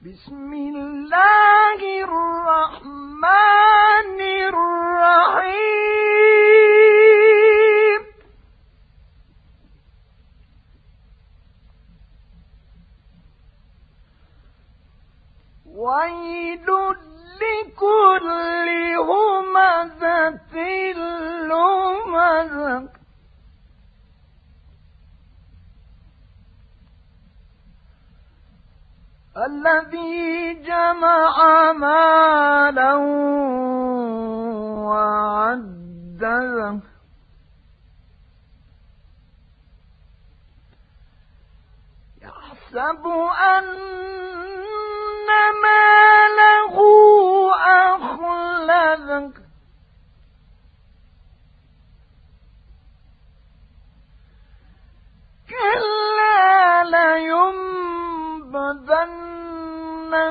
بسم الله الرحمن الرحيم. ويل لكل همزة الذي جمع مالا وعدده. يحسب أن ماله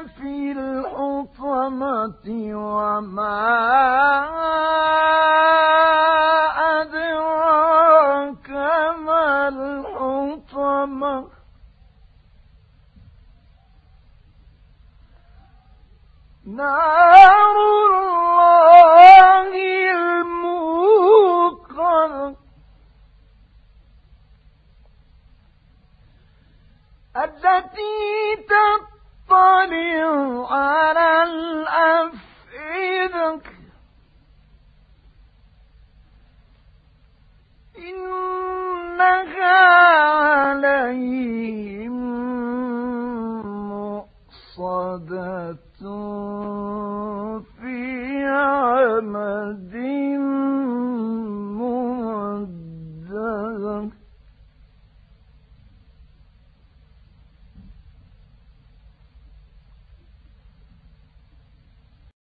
في الحطمة وما أدراك ما الحطمة؟ نار الله الموقظ التي تطلع على الأفئدة. إنها عليهم مؤصدة.